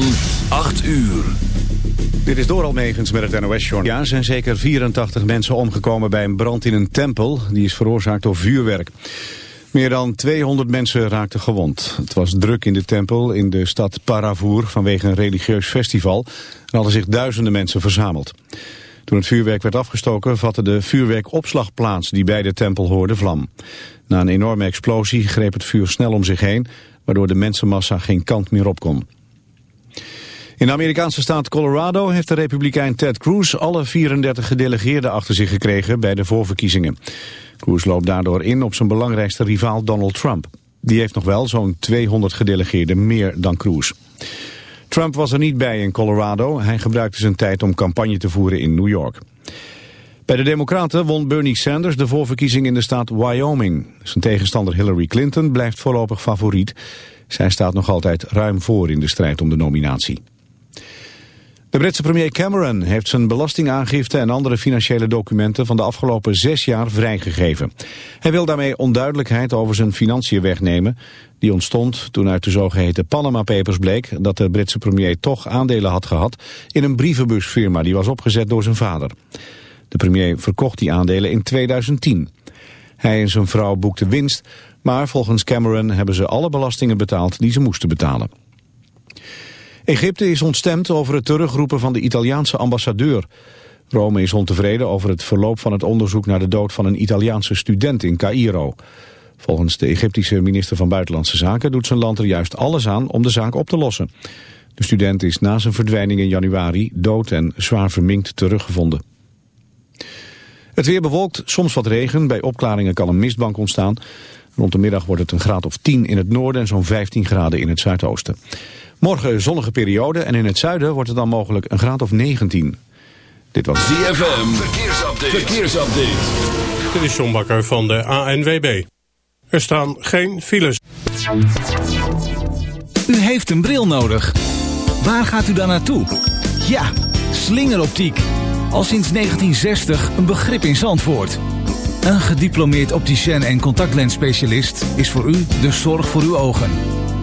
van 8 uur. Dit is Doral Megens met het NOS-journaal. Ja, zijn zeker 84 mensen omgekomen bij een brand in een tempel. Die is veroorzaakt door vuurwerk. Meer dan 200 mensen raakten gewond. Het was druk in de tempel in de stad Paravur vanwege een religieus festival. Er hadden zich duizenden mensen verzameld. Toen het vuurwerk werd afgestoken vatte de vuurwerkopslagplaats die bij de tempel hoorde vlam. Na een enorme explosie greep het vuur snel om zich heen, waardoor de mensenmassa geen kant meer op kon. In de Amerikaanse staat Colorado heeft de republikein Ted Cruz alle 34 gedelegeerden achter zich gekregen bij de voorverkiezingen. Cruz loopt daardoor in op zijn belangrijkste rivaal Donald Trump. Die heeft nog wel zo'n 200 gedelegeerden meer dan Cruz. Trump was er niet bij in Colorado. Hij gebruikte zijn tijd om campagne te voeren in New York. Bij de Democraten won Bernie Sanders de voorverkiezing in de staat Wyoming. Zijn tegenstander Hillary Clinton blijft voorlopig favoriet. Zij staat nog altijd ruim voor in de strijd om de nominatie. De Britse premier Cameron heeft zijn belastingaangifte en andere financiële documenten van de afgelopen zes jaar vrijgegeven. Hij wil daarmee onduidelijkheid over zijn financiën wegnemen. Die ontstond toen uit de zogeheten Panama Papers bleek dat de Britse premier toch aandelen had gehad in een brievenbusfirma die was opgezet door zijn vader. De premier verkocht die aandelen in 2010. Hij en zijn vrouw boekten winst, maar volgens Cameron hebben ze alle belastingen betaald die ze moesten betalen. Egypte is ontstemd over het terugroepen van de Italiaanse ambassadeur. Rome is ontevreden over het verloop van het onderzoek naar de dood van een Italiaanse student in Cairo. Volgens de Egyptische minister van Buitenlandse Zaken doet zijn land er juist alles aan om de zaak op te lossen. De student is na zijn verdwijning in januari dood en zwaar verminkt teruggevonden. Het weer bewolkt, soms wat regen. Bij opklaringen kan een mistbank ontstaan. Rond de middag wordt het een graad of 10 in het noorden en zo'n 15 graden in het zuidoosten. Morgen zonnige periode en in het zuiden wordt het dan mogelijk een graad of 19. Dit was ZFM, verkeersupdate. verkeersupdate. Dit is John Bakker van de ANWB. Er staan geen files. U heeft een bril nodig. Waar gaat u dan naartoe? Ja, slingeroptiek. Al sinds 1960 een begrip in Zandvoort. Een gediplomeerd opticien en contactlensspecialist is voor u de zorg voor uw ogen.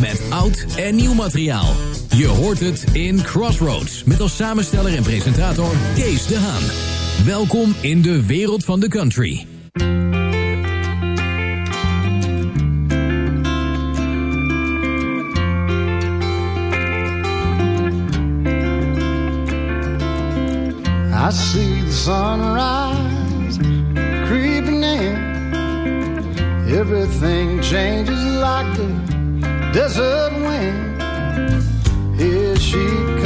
Met oud en nieuw materiaal. Je hoort het in Crossroads. Met als samensteller en presentator Kees de Haan. Welkom in de wereld van de country. I see the sunrise creeping in. Everything changes like desert wind. Here she comes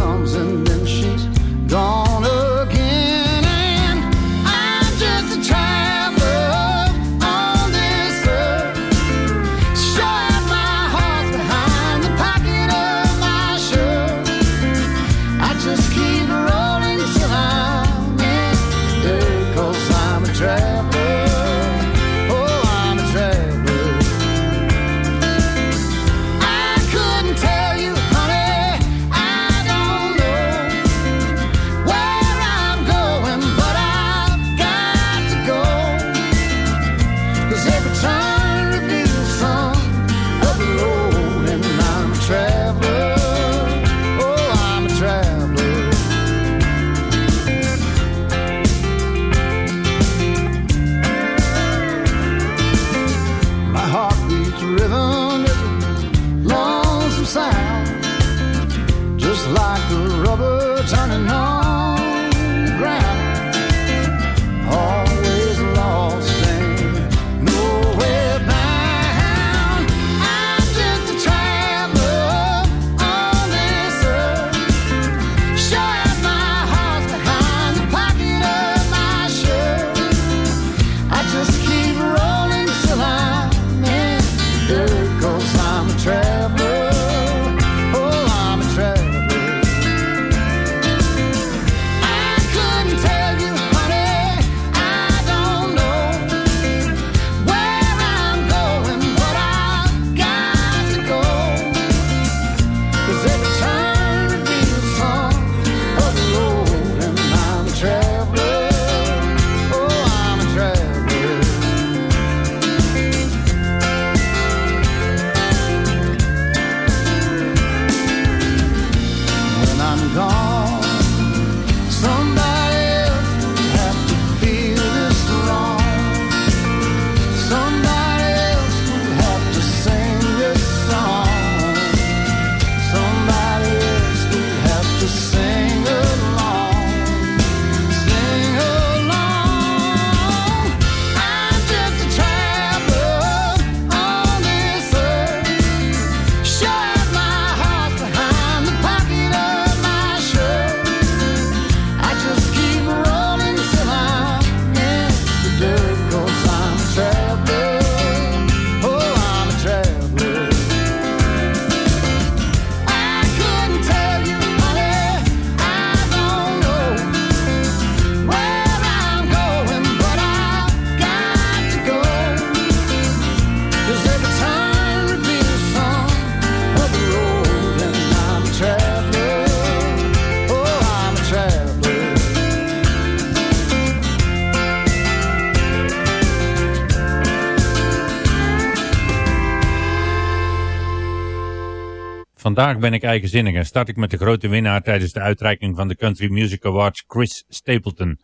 Vandaag ben ik eigenzinnig en start ik met de grote winnaar tijdens de uitreiking van de Country Music Awards, Chris Stapleton,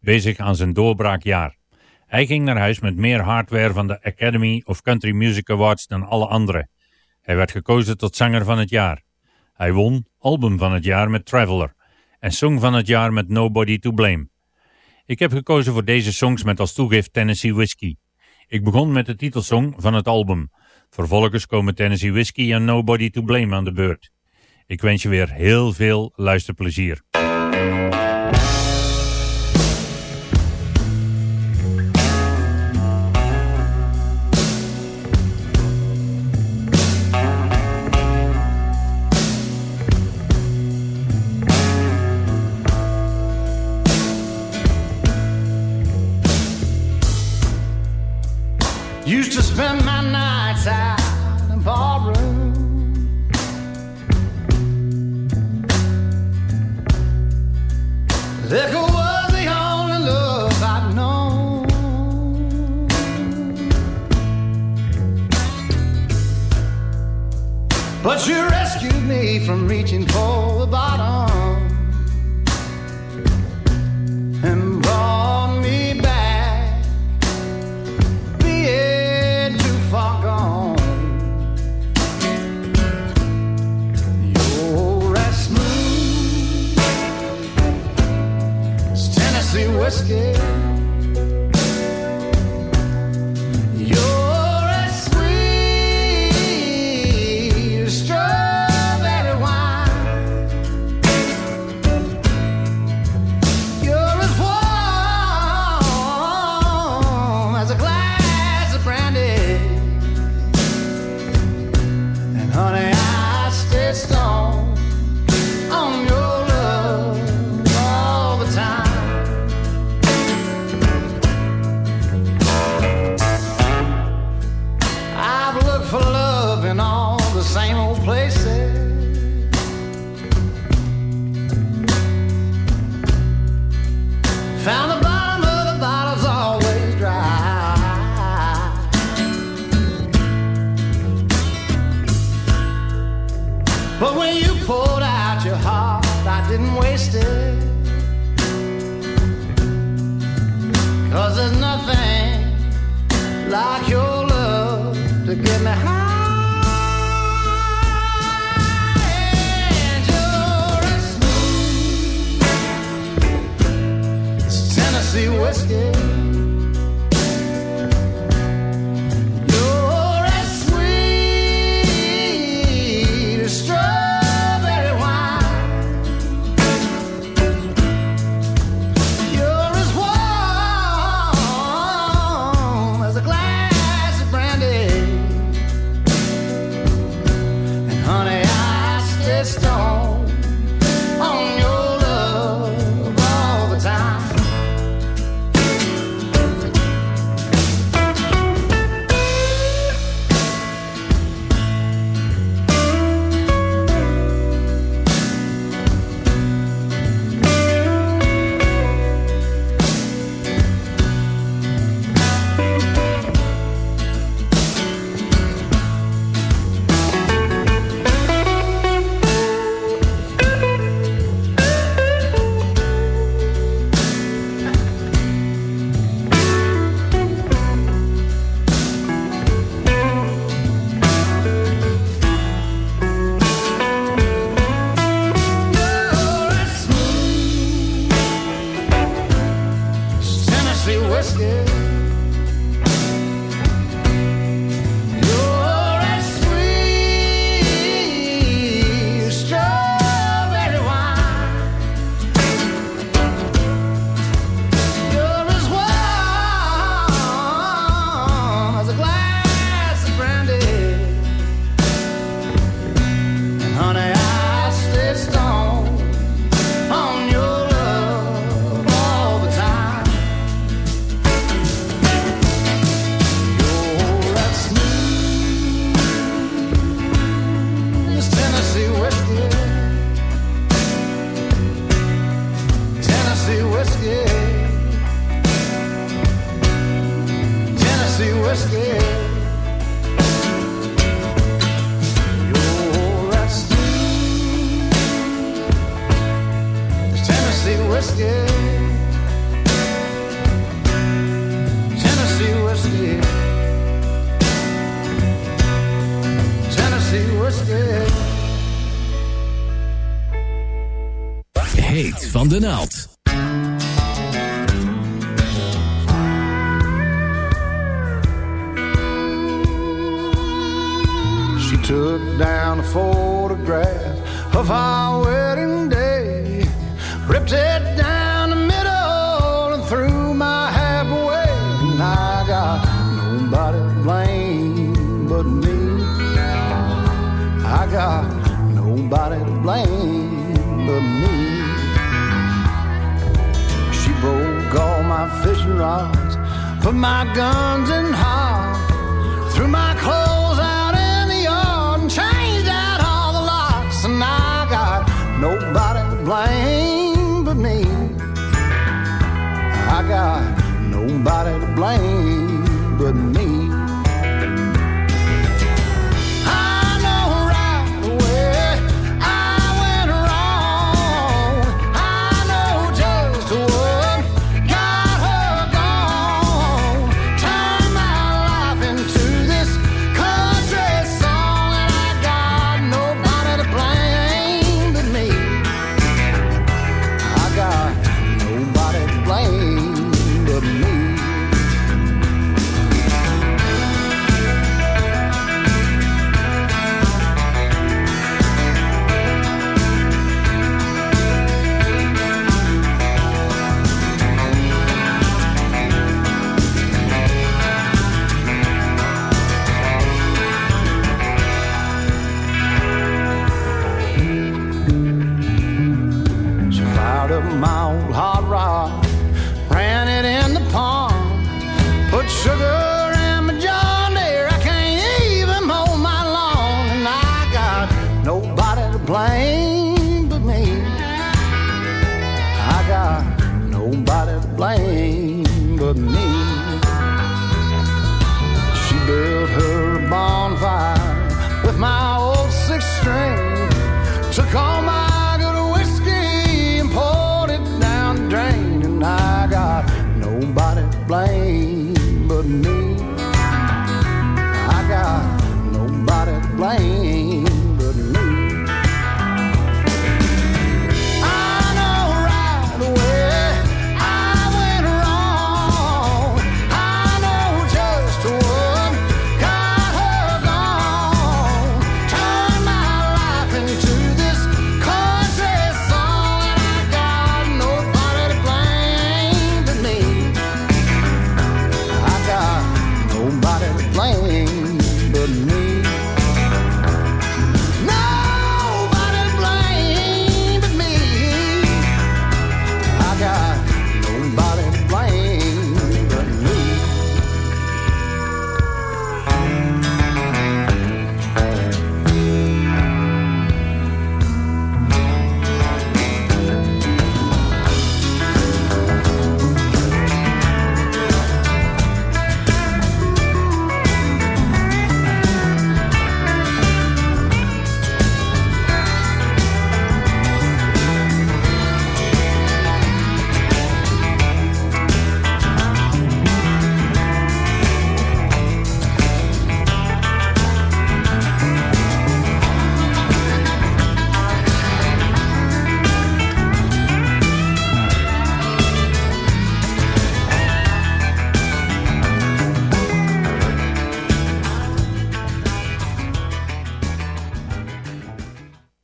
bezig aan zijn doorbraakjaar. Hij ging naar huis met meer hardware van de Academy of Country Music Awards dan alle anderen. Hij werd gekozen tot zanger van het jaar. Hij won album van het jaar met Traveler en song van het jaar met Nobody to Blame. Ik heb gekozen voor deze songs met als toegift Tennessee Whiskey. Ik begon met de titelsong van het album. Vervolgens komen Tennessee Whiskey en Nobody to Blame aan de beurt. Ik wens je weer heel veel luisterplezier. Used to spend my But you rescued me from reaching for the bottom and brought me back being too far gone. You're as smooth Tennessee whiskey. She took down a photograph of our wedding day, ripped it down the middle and threw my halfway, and I got nobody to blame but me. I got nobody to blame but me. She broke all my fishing rods, put my guns in harm, threw my got nobody to blame. blame but me.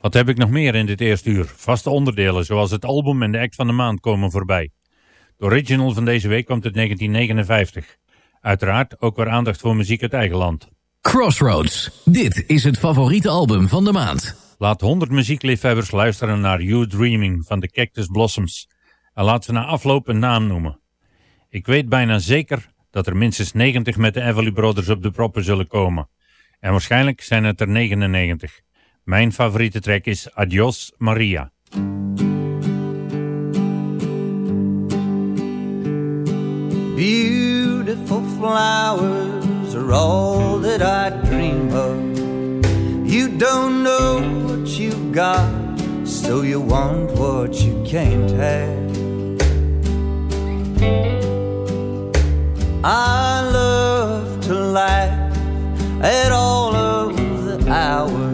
Wat heb ik nog meer in dit eerste uur? Vaste onderdelen zoals het album en de act van de maand komen voorbij. De original van deze week komt uit 1959. Uiteraard ook weer aandacht voor muziek uit eigen land. Crossroads. Dit is het favoriete album van de maand. Laat 100 muziekliefhebbers luisteren naar You Dreaming van de Cactus Blossoms. En laat ze na afloop een naam noemen. Ik weet bijna zeker dat er minstens 90 met de Everly Brothers op de proppen zullen komen. En waarschijnlijk zijn het er 99. Mijn favoriete track is Adios Maria. Beautiful flowers are all that I dream of. You don't know what you've got, so you want what you can't have. I love to laugh at all of the hours,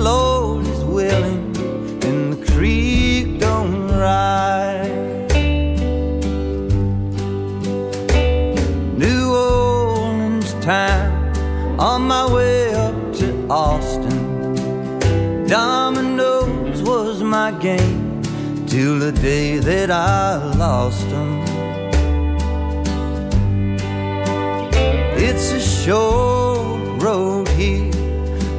Lord is willing and the creek don't rise. New Orleans town on my way up to Austin. Dominoes was my game till the day that I lost them. It's a short road here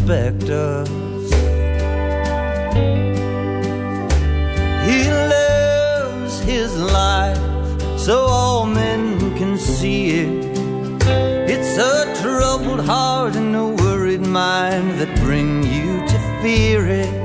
Respect us. He lives his life so all men can see it. It's a troubled heart and a worried mind that bring you to fear it.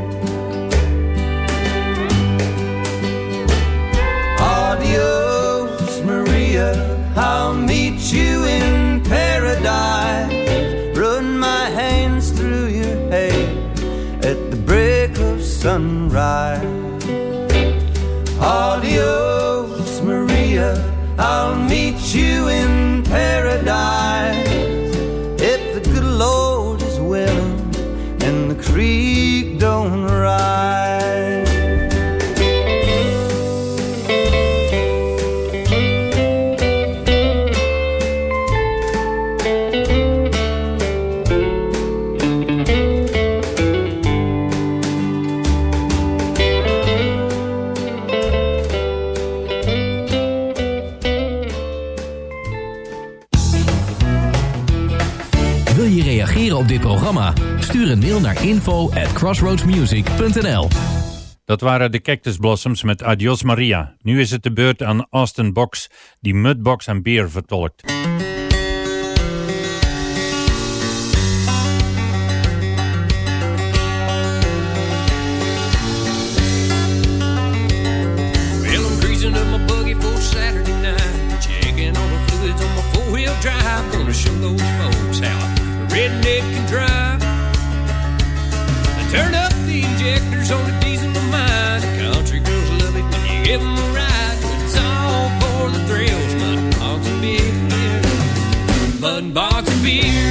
mail naar info at crossroadsmusic.nl Dat waren de Cactus Blossoms met Adios Maria. Nu is het de beurt aan Austin Box, die Mudbox en Beer vertolkt. Saturday night, checking all the fluids on my four-wheel drive. Gonna show those beer.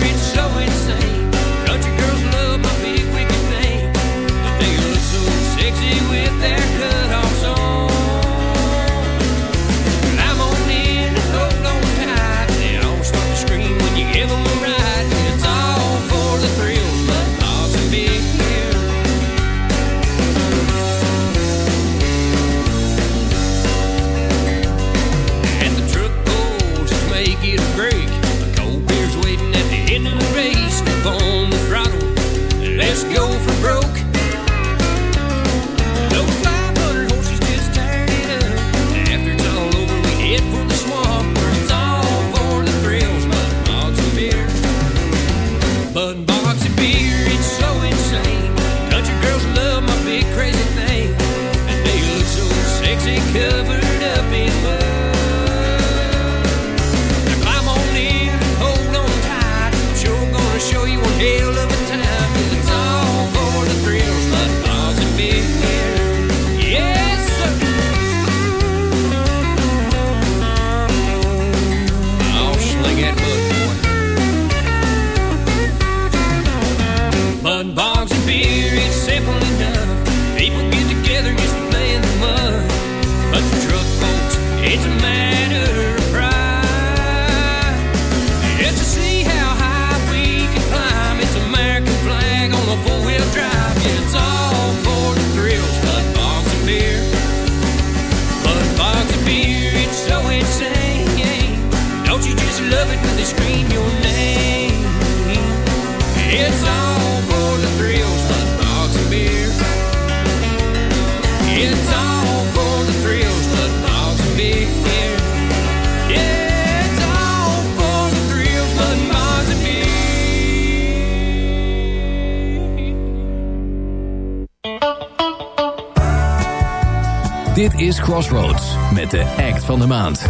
Dit is Crossroads met de act van de maand.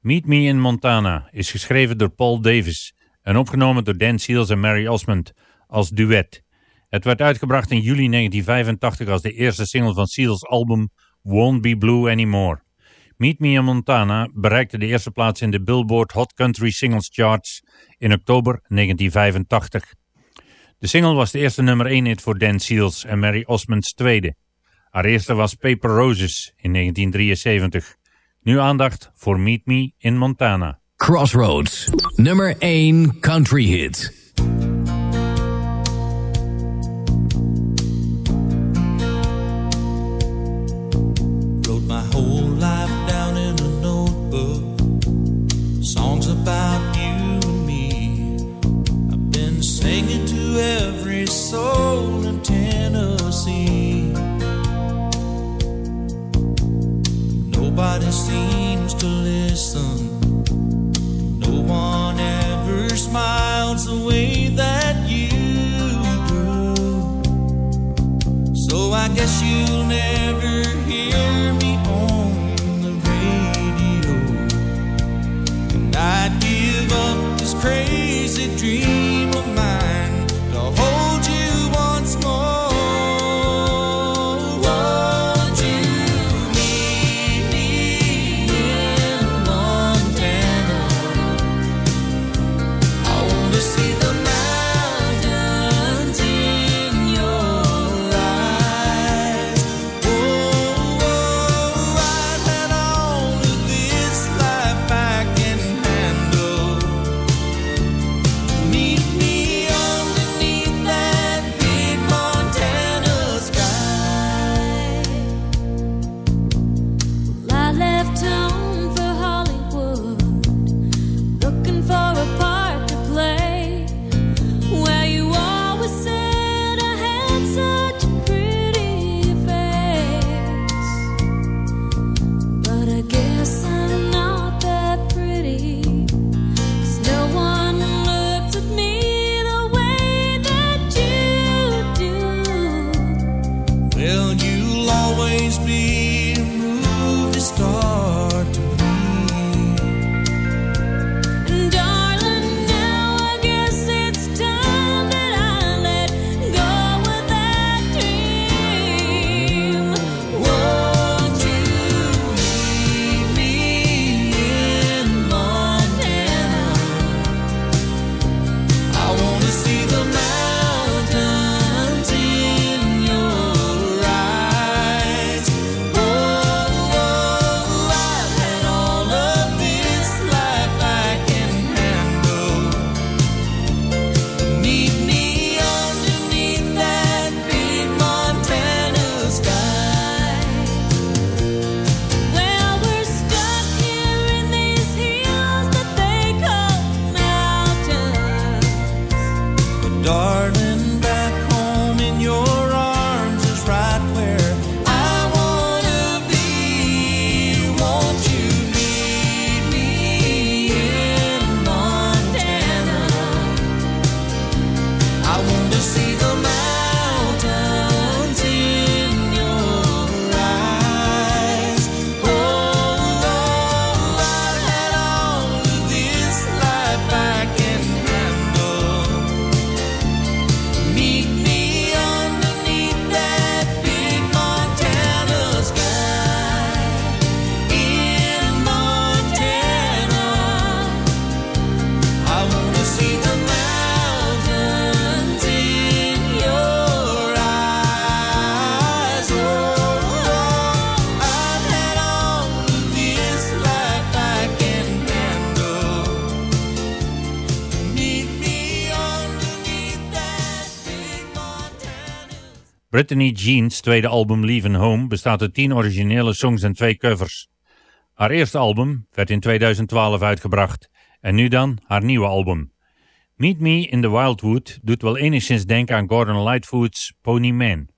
Meet Me in Montana is geschreven door Paul Davis en opgenomen door Dan Seals en Mary Osmond als duet. Het werd uitgebracht in juli 1985 als de eerste single van Seals' album Won't Be Blue Anymore. Meet Me in Montana bereikte de eerste plaats in de Billboard Hot Country Singles Charts in oktober 1985. De single was de eerste nummer 1 hit voor Dan Seals en Mary Osmonds tweede. Haar eerste was Paper Roses in 1973. Nu aandacht voor Meet Me in Montana. Crossroads, nummer 1 country hit. Wrote my whole life down in a notebook. Songs about you and me. I've been singing to every soul. Nobody seems to listen. No one ever smiles the way that you do. So I guess you'll never hear me on the radio. And I'd give up this crazy dream of mine. Brittany Jean's tweede album Leaving Home bestaat uit 10 originele songs en twee covers. Haar eerste album werd in 2012 uitgebracht en nu dan haar nieuwe album. Meet Me in the Wildwood doet wel enigszins denken aan Gordon Lightfoot's Pony Man.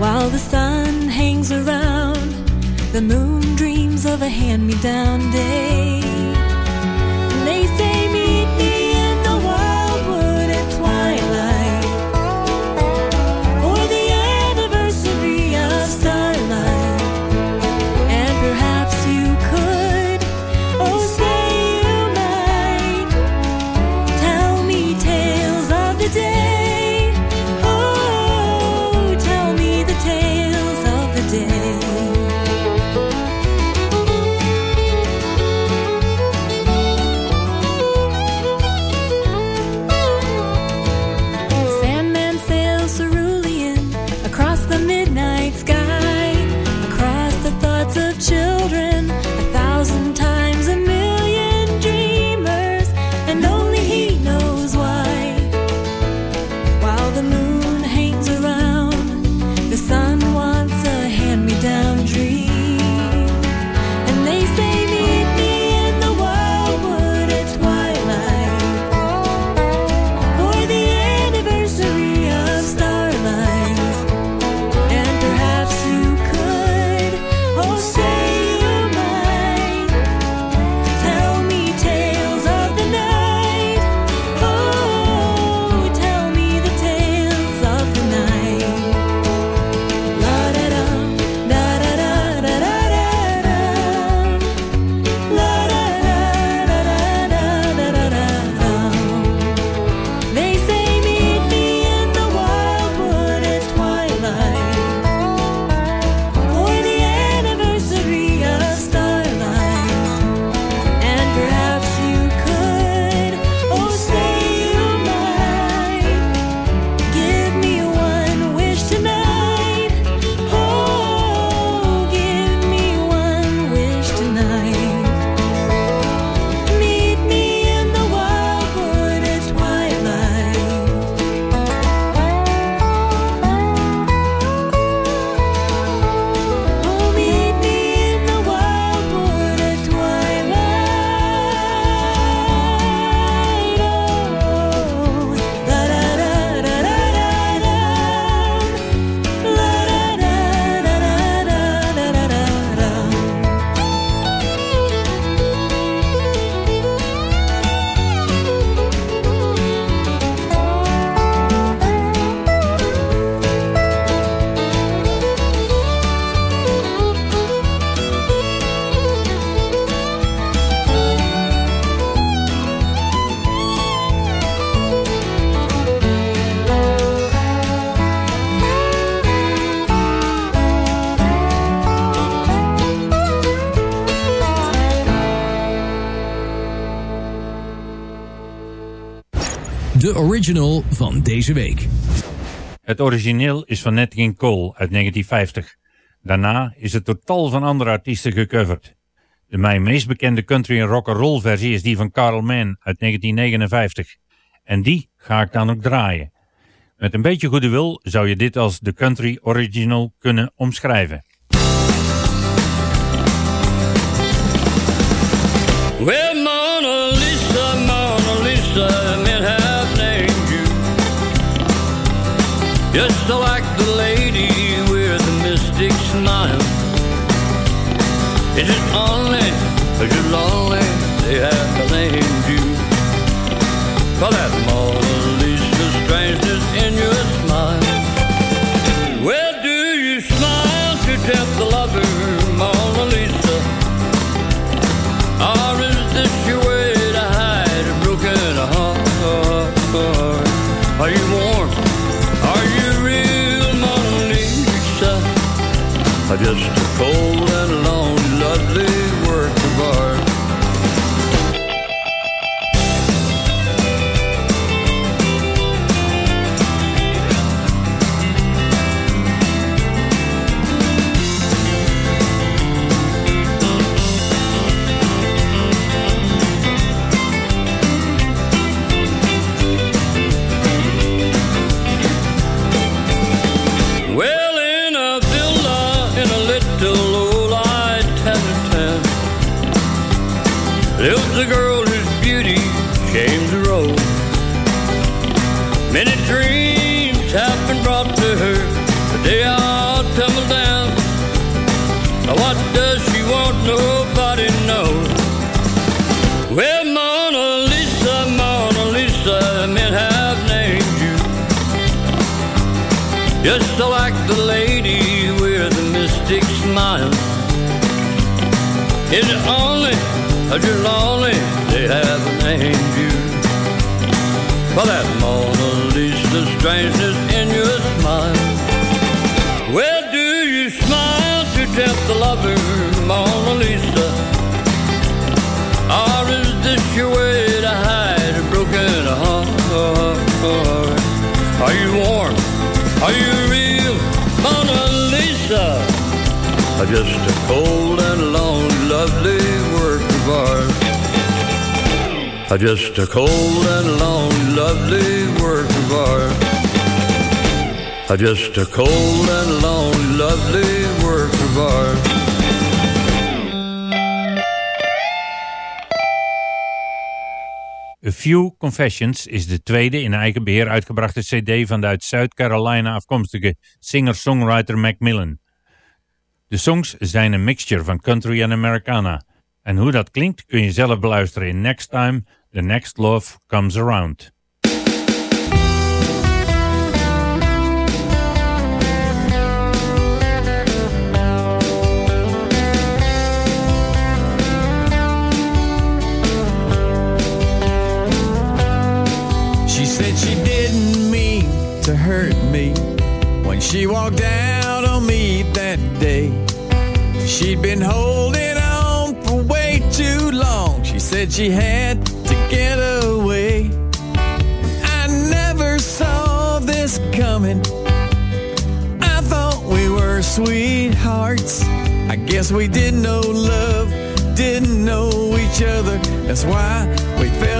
While the sun hangs around, the moon dreams of a hand me down day. Original van deze week. Het origineel is van Nat King Cole uit 1950. Daarna is het door tal van andere artiesten gecoverd. De mij meest bekende country en rock'n'roll versie is die van Carl Mann uit 1959. En die ga ik dan ook draaien. Met een beetje goede wil zou je dit als de country original kunnen omschrijven. Well, just like the lady with the mystic smile. Is it only because you're lonely they have named you? For that Mona Are you real, Mona Lisa? Just a cold and lonely, Is it only that you're lonely they haven't named you? For that Mona Lisa strangeness in your smile. Well, do you smile to tempt the lover, Mona Lisa? Or is this your way to hide a broken heart? Are you warm? Are you real, Mona Lisa? Just a cold and lonely, lovely work of art? Just a cold and lonely, lovely work of art? Just a cold and lonely, lovely work of art? A Few Confessions is de tweede in eigen beheer uitgebrachte cd van de uit South Carolina afkomstige singer-songwriter Macmillan. De songs zijn een mixture van country en Americana. En hoe dat klinkt kun je zelf beluisteren in Next Time The Next Love Comes Around. She said she didn't mean to hurt me when she walked out She'd been holding on for way too long. She said she had to get away. I never saw this coming. I thought we were sweethearts. I guess we didn't know love, didn't know each other. That's why we fell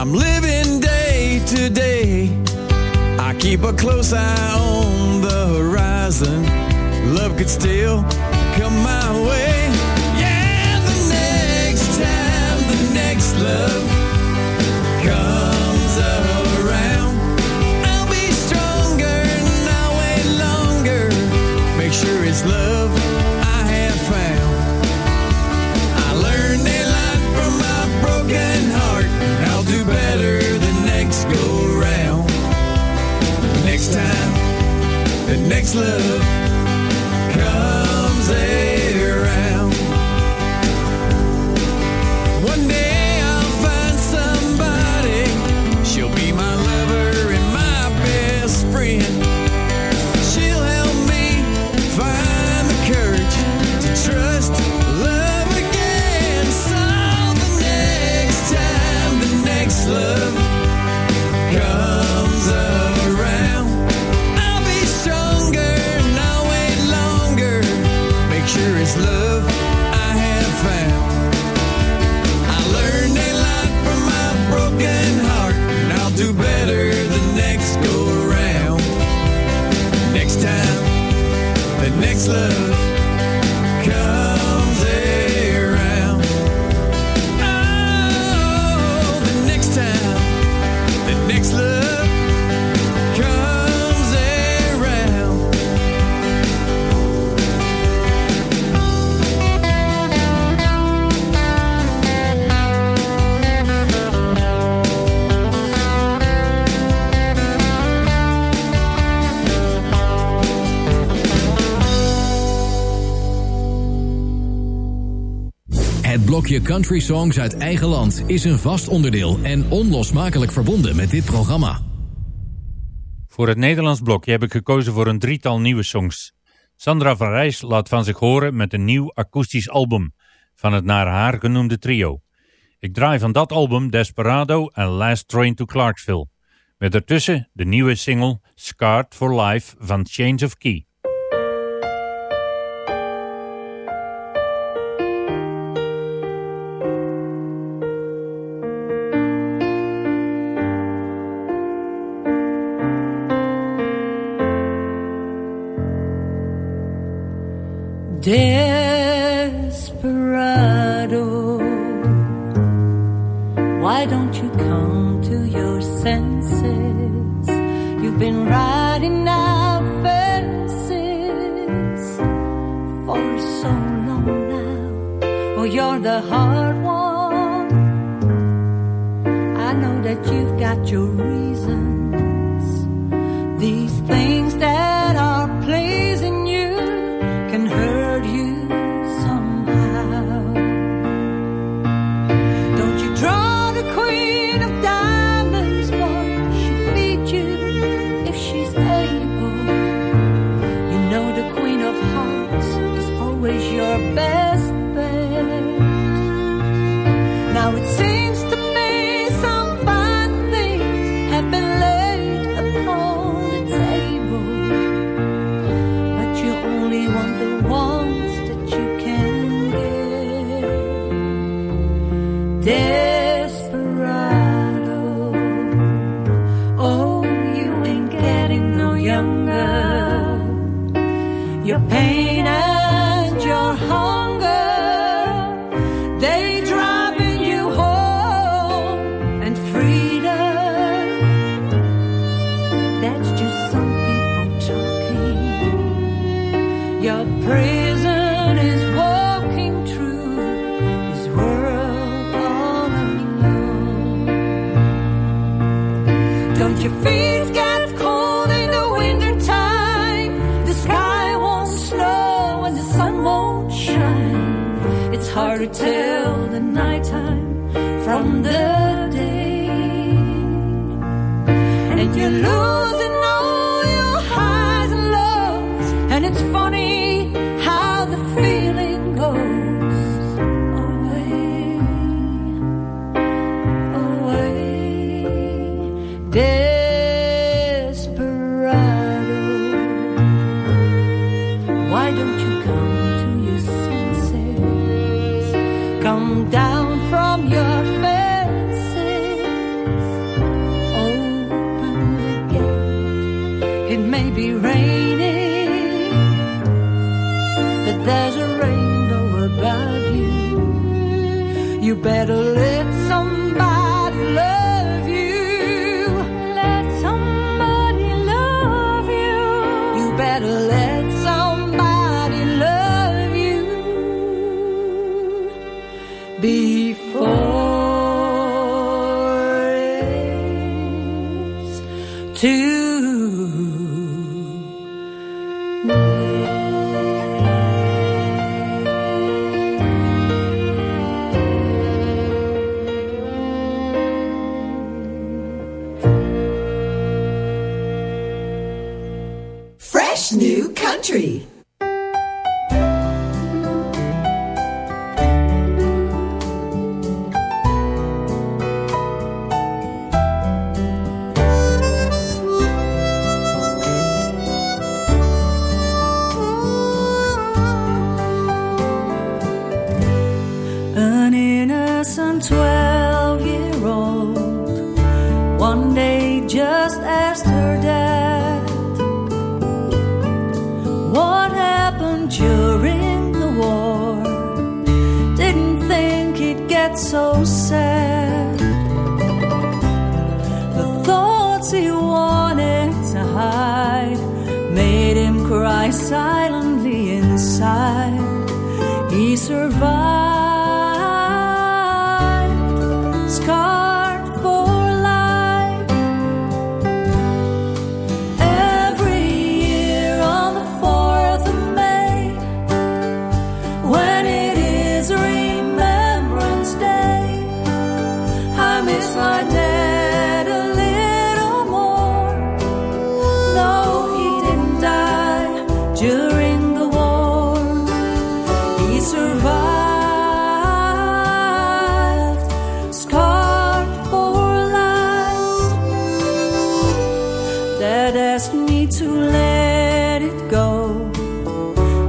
I'm living day to day. I keep a close eye on the horizon. Love could still next love closer Je Country Songs uit eigen land is een vast onderdeel en onlosmakelijk verbonden met dit programma. Voor het Nederlands blokje heb ik gekozen voor een drietal nieuwe songs. Sandra van Rijs laat van zich horen met een nieuw akoestisch album van het naar haar genoemde trio. Ik draai van dat album Desperado en Last Train to Clarksville. Met daartussen de nieuwe single Scarred for Life van Change of Key. heart. before. need to let it go.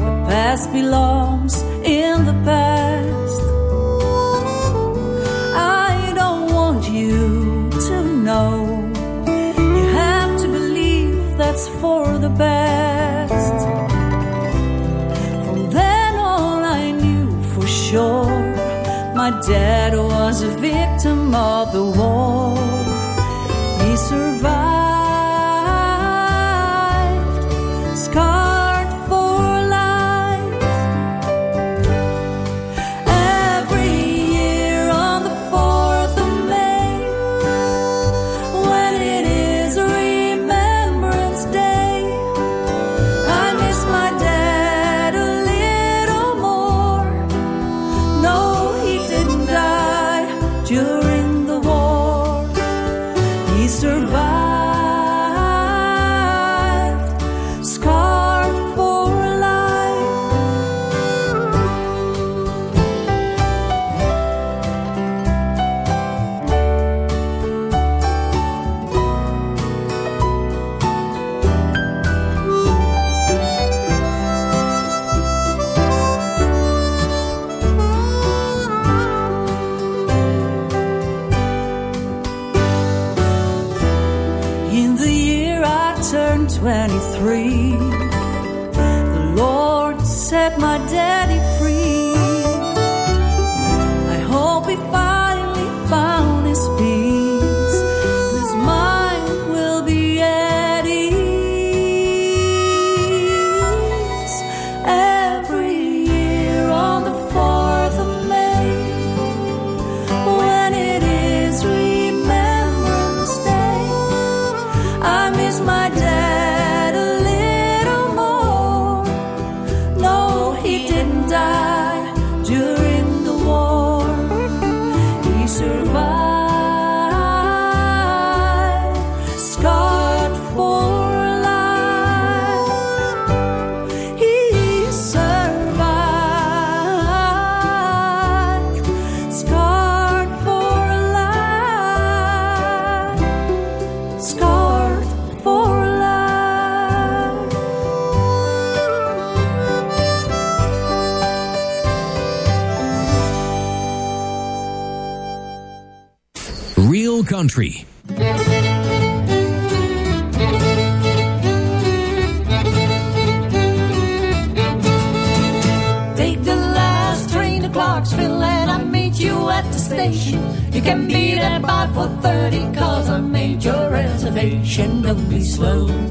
The past belongs in the past. I don't want you to know. You have to believe that's for the best. From then on, I knew for sure my dad was a victim of the war. He survived. country. Take the last train to Clarksville and I'll meet you at the station. You can be there by 4.30 cause I made your reservation. Don't be slow.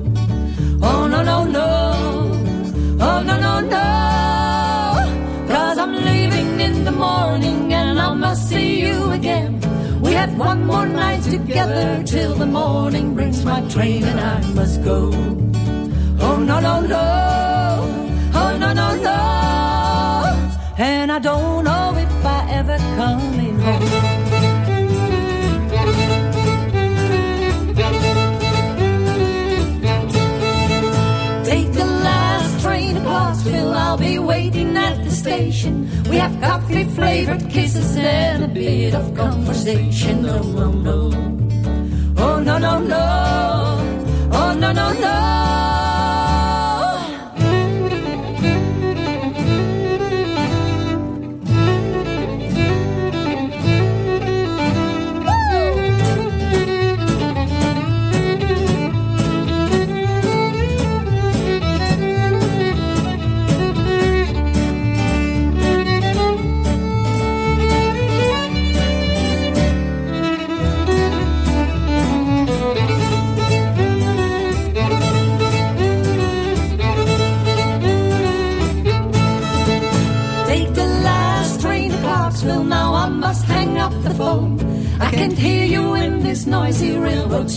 go. Oh no no no, oh no no no, and I don't know if I ever coming home. Clarksville, I'll be waiting at the station. We have coffee flavored kisses and a bit of conversation. No, no, no. Oh, no, no, no.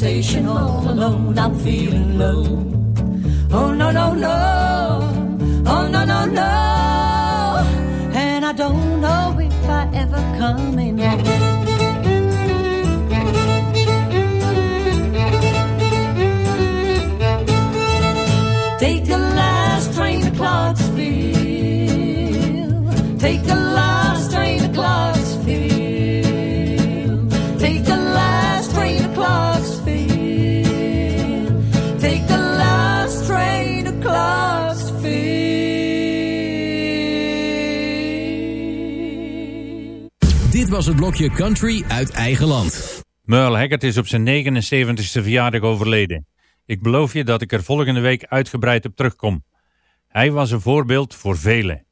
Station, all alone. I'm feeling low. Was het blokje country uit eigen land. Merle Haggard is op zijn 79ste verjaardag overleden. Ik beloof je dat ik er volgende week uitgebreid op terugkom. Hij was een voorbeeld voor velen.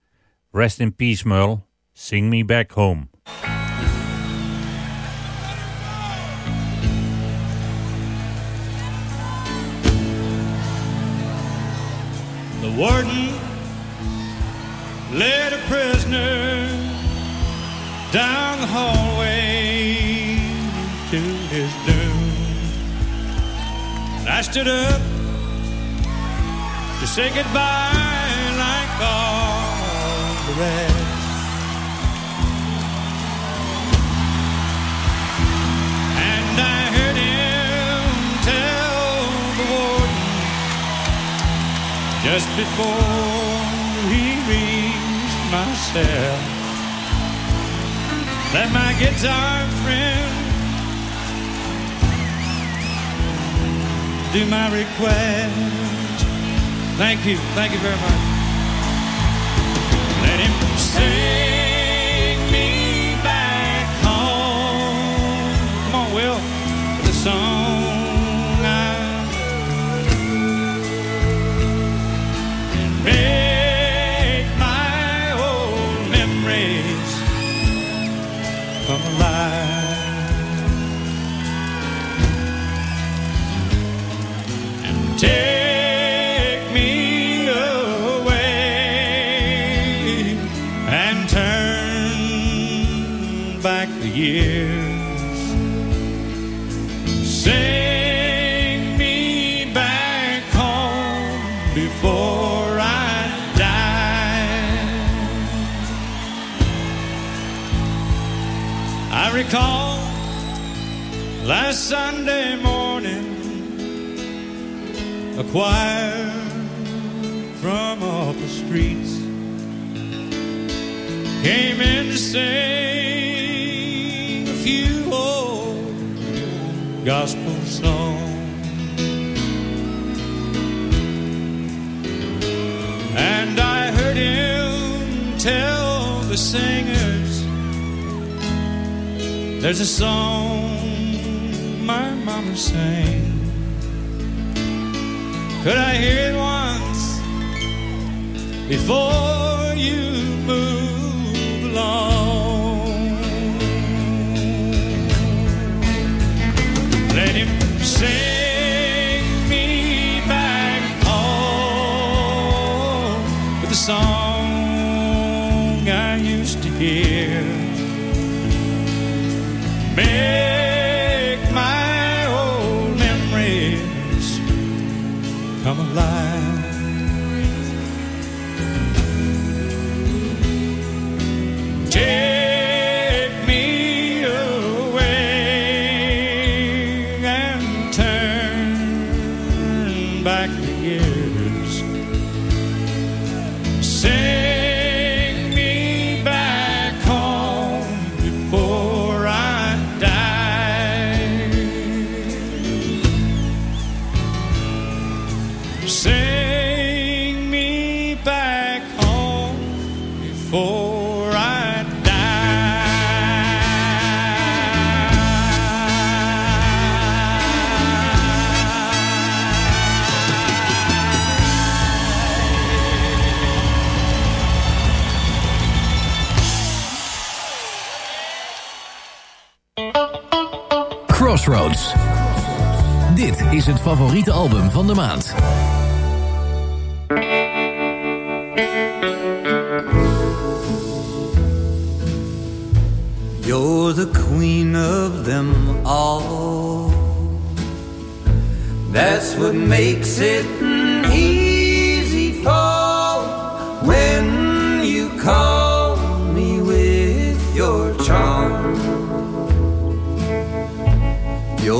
Rest in peace Merle. Sing me back home. The warden led a prisoner down the hallway to his doom. And I stood up to say goodbye like all the rest. And I heard him tell the warden just before he reached my cell that my guitar friend do my request. Thank you, thank you very much. Let him sing Sunday morning a choir from off the streets came in to sing a few old gospel songs. And I heard him tell the singers there's a song mama. Could I hear it once before you is het favoriete album van de maand. You're the queen of them all. That's what makes it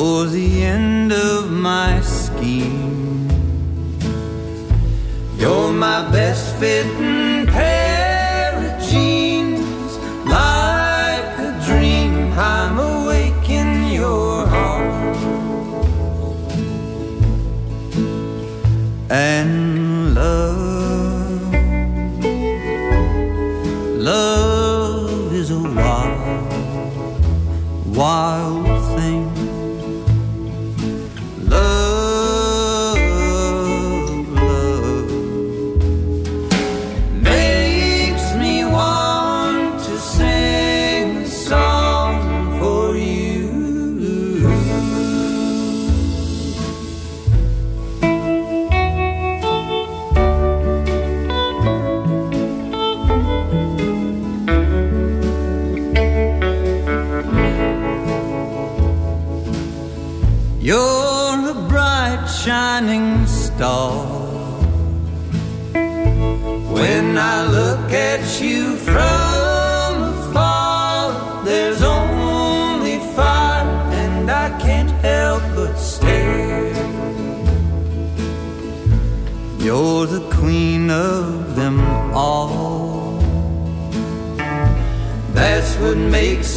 You're the end of my scheme. You're my best fitting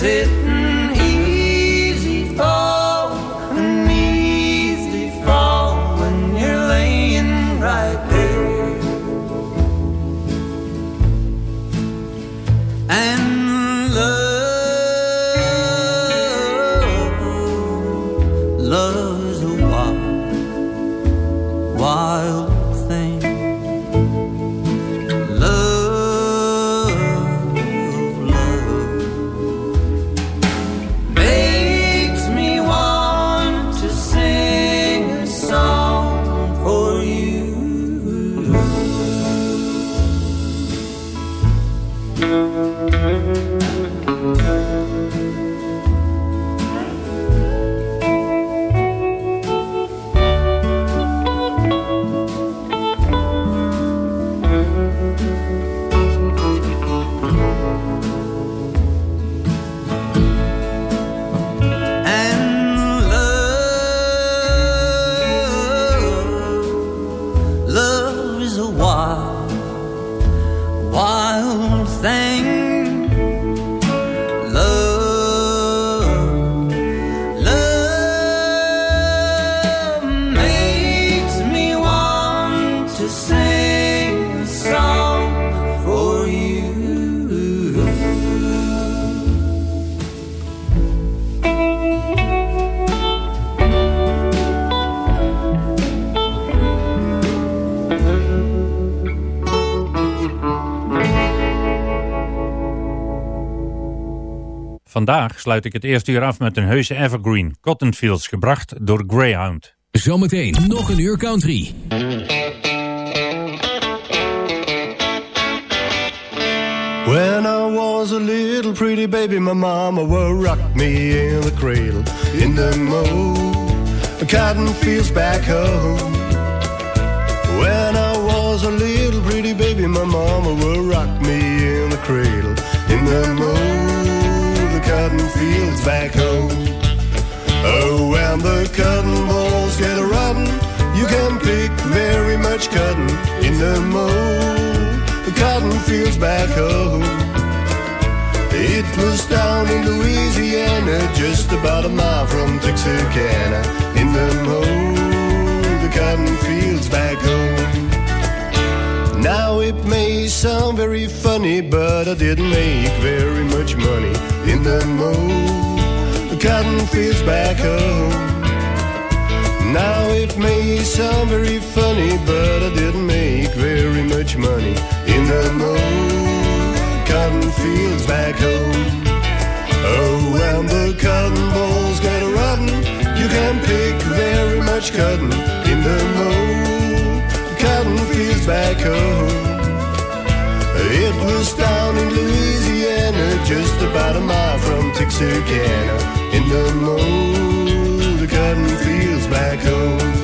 sitting easy easy. You're right. Vandaag sluit ik het eerste uur af met een heuse evergreen, Cotton Fields, gebracht door Greyhound. Zometeen nog een uur country. When I was a little pretty baby, my mama would rock me in the cradle in the mow cotton fields back home. When I was a little pretty baby, my mama would rock me in the cradle in the mow the cotton fields back home. Oh, when the cotton balls get rotten, you can pick very much cotton in the mow the cotton fields back home. It was down in Louisiana, just about a mile from Texarkana. In the mow, the cotton fields. Now it may sound very funny, but I didn't make very much money in the mow, the cotton fields back home. Now it may sound very funny, but I didn't make very much money in the mow, cotton fields back home. Oh, when the cotton balls get rotten, you can't pick very much cotton in the mow, cotton fields back home. It was down in Louisiana, just about a mile from Texarkana, in the mow, the cotton fields back home.